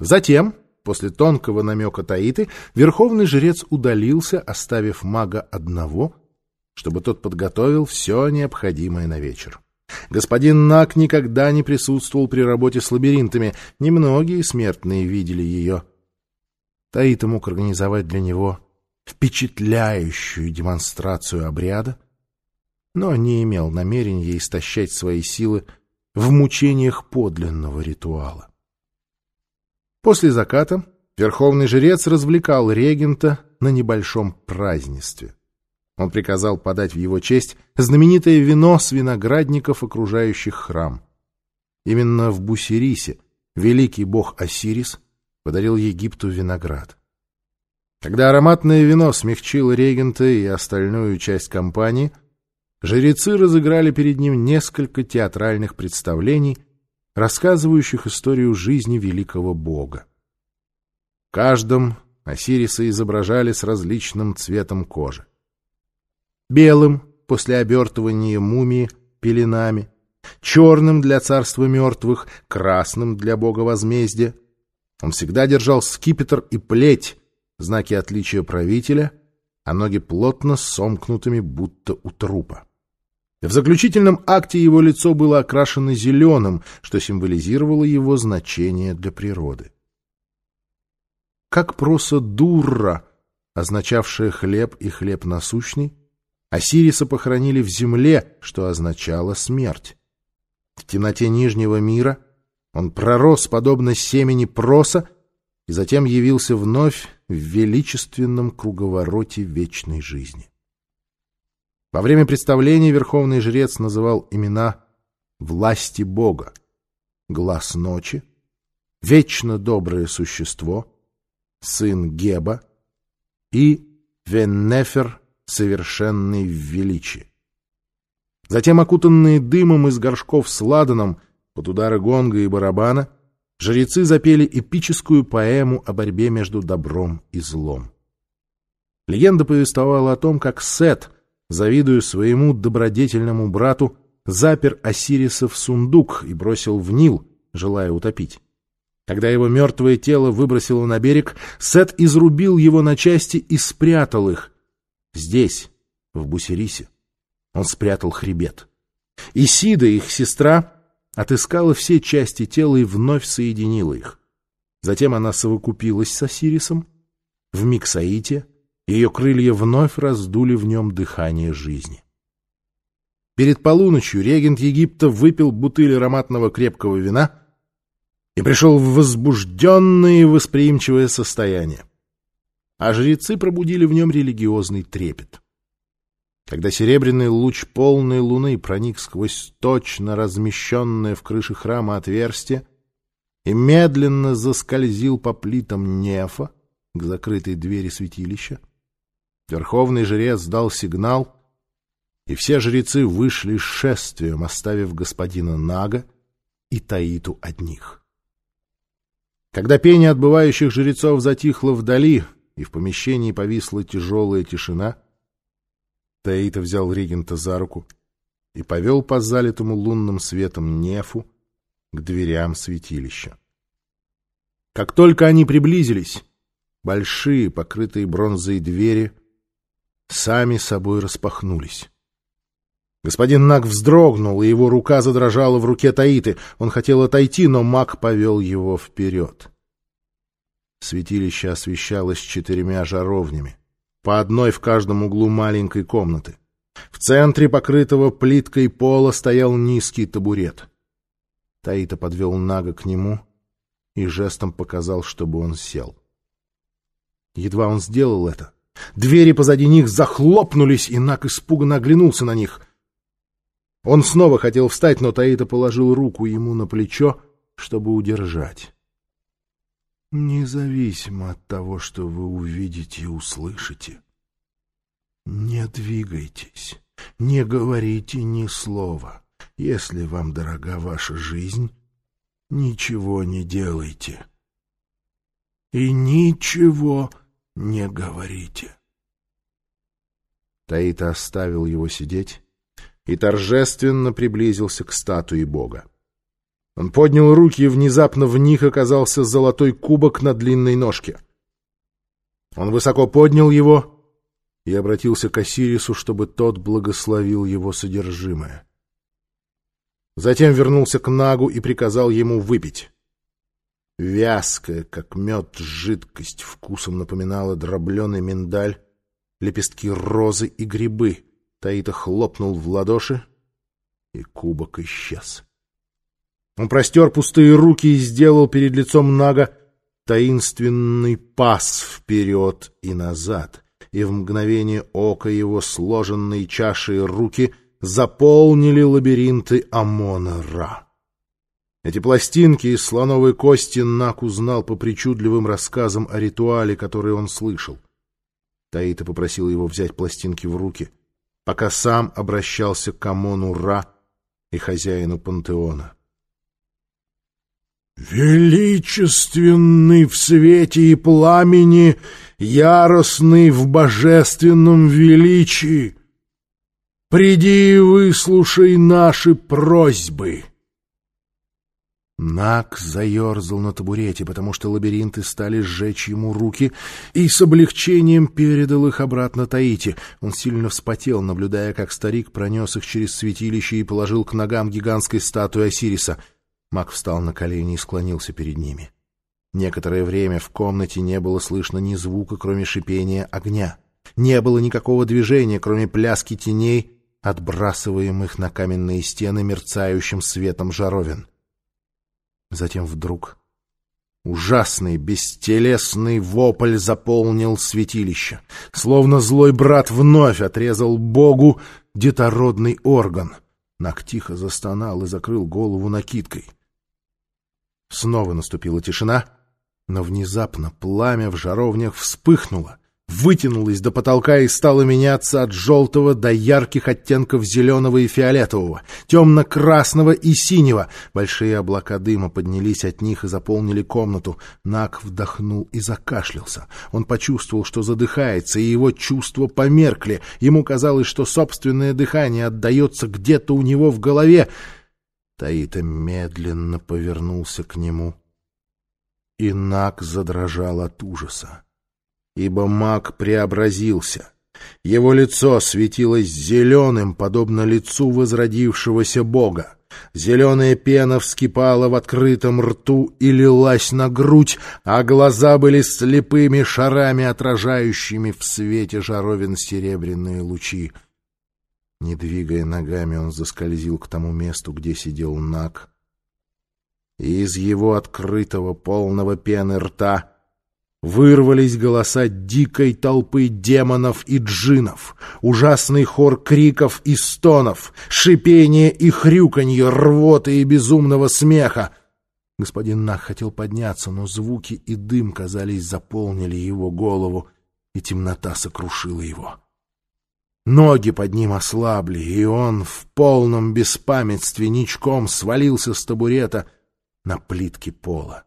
Затем, после тонкого намека Таиты, верховный жрец удалился, оставив мага одного, чтобы тот подготовил все необходимое на вечер. Господин Нак никогда не присутствовал при работе с лабиринтами, немногие смертные видели ее. Таита мог организовать для него впечатляющую демонстрацию обряда, но не имел намерения истощать свои силы в мучениях подлинного ритуала. После заката верховный жрец развлекал регента на небольшом празднестве. Он приказал подать в его честь знаменитое вино с виноградников, окружающих храм. Именно в Бусирисе великий бог Осирис подарил Египту виноград. Когда ароматное вино смягчило регента и остальную часть компании, жрецы разыграли перед ним несколько театральных представлений, рассказывающих историю жизни великого бога. В каждом Осириса изображали с различным цветом кожи. Белым после обертывания мумии пеленами, черным для царства мертвых, красным для бога возмездия. Он всегда держал скипетр и плеть, знаки отличия правителя, а ноги плотно сомкнутыми, будто у трупа. В заключительном акте его лицо было окрашено зеленым, что символизировало его значение для природы. Как проса «дурра», означавшая «хлеб» и «хлеб насущный», Осириса похоронили в земле, что означало смерть. В темноте Нижнего мира он пророс, подобно семени проса, и затем явился вновь в величественном круговороте вечной жизни. Во время представления верховный жрец называл имена власти Бога, глаз ночи, вечно доброе существо, сын Геба и Веннефер, совершенный в величии. Затем, окутанные дымом из горшков с ладаном под удары гонга и барабана, жрецы запели эпическую поэму о борьбе между добром и злом. Легенда повествовала о том, как Сет, завидуя своему добродетельному брату, запер Осириса в сундук и бросил в Нил, желая утопить. Когда его мертвое тело выбросило на берег, Сет изрубил его на части и спрятал их. Здесь, в Бусерисе, он спрятал хребет. Исида, их сестра, отыскала все части тела и вновь соединила их. Затем она совокупилась с Осирисом в Миксаите, ее крылья вновь раздули в нем дыхание жизни. Перед полуночью регент Египта выпил бутыль ароматного крепкого вина и пришел в возбужденное и восприимчивое состояние. А жрецы пробудили в нем религиозный трепет. Когда серебряный луч полной луны проник сквозь точно размещенное в крыше храма отверстие и медленно заскользил по плитам нефа к закрытой двери святилища, верховный жрец дал сигнал, и все жрецы вышли шествием, оставив господина Нага и Таиту одних. Когда пение отбывающих жрецов затихло вдали, и в помещении повисла тяжелая тишина — Таита взял регента за руку и повел по залитому лунным светом нефу к дверям святилища. Как только они приблизились, большие, покрытые бронзой двери сами собой распахнулись. Господин Наг вздрогнул, и его рука задрожала в руке Таиты. Он хотел отойти, но маг повел его вперед. Святилище освещалось четырьмя жаровнями по одной в каждом углу маленькой комнаты. В центре покрытого плиткой пола стоял низкий табурет. Таита подвел Нага к нему и жестом показал, чтобы он сел. Едва он сделал это, двери позади них захлопнулись, и Наг испуганно оглянулся на них. Он снова хотел встать, но Таита положил руку ему на плечо, чтобы удержать. Независимо от того, что вы увидите и услышите, не двигайтесь, не говорите ни слова. Если вам дорога ваша жизнь, ничего не делайте. И ничего не говорите. Таита оставил его сидеть и торжественно приблизился к статуе бога. Он поднял руки, и внезапно в них оказался золотой кубок на длинной ножке. Он высоко поднял его и обратился к Осирису, чтобы тот благословил его содержимое. Затем вернулся к Нагу и приказал ему выпить. Вязкая, как мед, жидкость вкусом напоминала дробленый миндаль, лепестки розы и грибы. Таита хлопнул в ладоши, и кубок исчез. Он простер пустые руки и сделал перед лицом Нага таинственный пас вперед и назад, и в мгновение ока его сложенные чаши руки заполнили лабиринты Амона-Ра. Эти пластинки из слоновой кости Нак узнал по причудливым рассказам о ритуале, который он слышал. Таита попросил его взять пластинки в руки, пока сам обращался к Амону Ра и хозяину пантеона. «Величественный в свете и пламени, яростный в божественном величии! Приди и выслушай наши просьбы!» Нак заерзал на табурете, потому что лабиринты стали сжечь ему руки, и с облегчением передал их обратно Таити. Он сильно вспотел, наблюдая, как старик пронес их через святилище и положил к ногам гигантской статуи Осириса. Мак встал на колени и склонился перед ними. Некоторое время в комнате не было слышно ни звука, кроме шипения огня. Не было никакого движения, кроме пляски теней, отбрасываемых на каменные стены мерцающим светом жаровин. Затем вдруг ужасный бестелесный вопль заполнил святилище, словно злой брат вновь отрезал Богу детородный орган. Нак тихо застонал и закрыл голову накидкой. Снова наступила тишина, но внезапно пламя в жаровнях вспыхнуло, вытянулась до потолка и стала меняться от желтого до ярких оттенков зеленого и фиолетового, темно-красного и синего. Большие облака дыма поднялись от них и заполнили комнату. Нак вдохнул и закашлялся. Он почувствовал, что задыхается, и его чувства померкли. Ему казалось, что собственное дыхание отдается где-то у него в голове. Таита медленно повернулся к нему, и Нак задрожал от ужаса ибо маг преобразился. Его лицо светилось зеленым, подобно лицу возродившегося бога. Зеленая пена вскипала в открытом рту и лилась на грудь, а глаза были слепыми шарами, отражающими в свете жаровин серебряные лучи. Не двигая ногами, он заскользил к тому месту, где сидел Нак. И из его открытого, полного пены рта Вырвались голоса дикой толпы демонов и джинов, ужасный хор криков и стонов, шипение и хрюканье, рвоты и безумного смеха. Господин Нах хотел подняться, но звуки и дым, казались, заполнили его голову, и темнота сокрушила его. Ноги под ним ослабли, и он в полном беспамятстве ничком свалился с табурета на плитки пола.